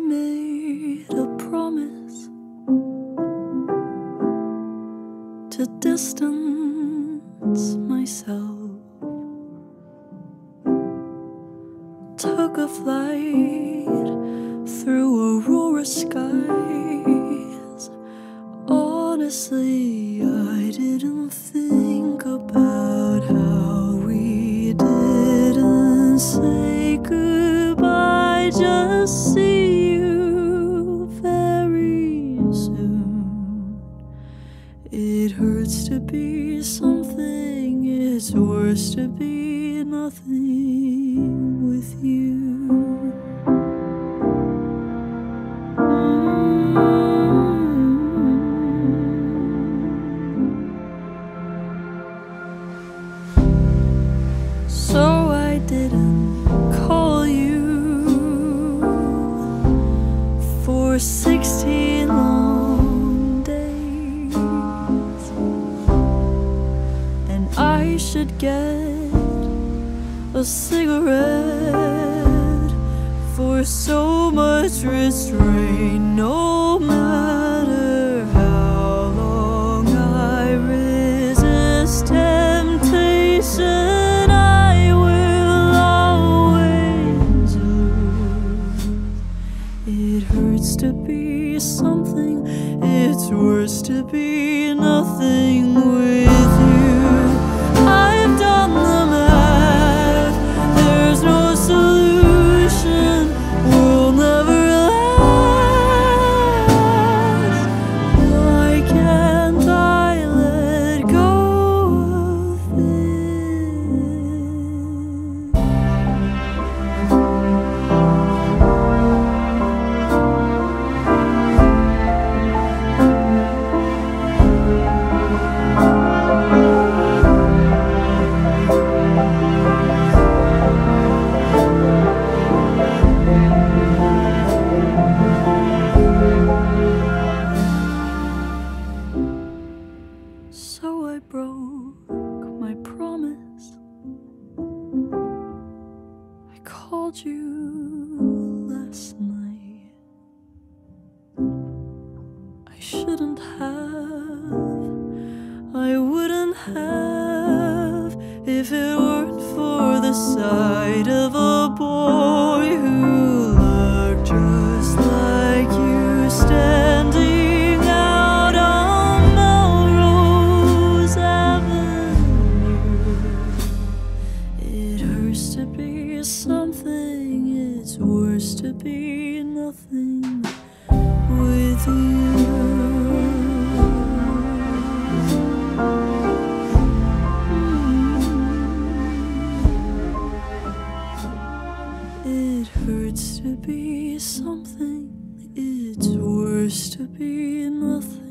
made a promise to distance myself. Took a flight through aurora skies, honestly. It's to be nothing with you. So I didn't call you for 16 should get a cigarette for so much restraint, no matter how long I resist temptation, I will always lose. It hurts to be something, it's worse to be nothing called you last night. I shouldn't have, I wouldn't have if it weren't for the sight of something, it's worse to be nothing with you. It hurts to be something, it's worse to be nothing.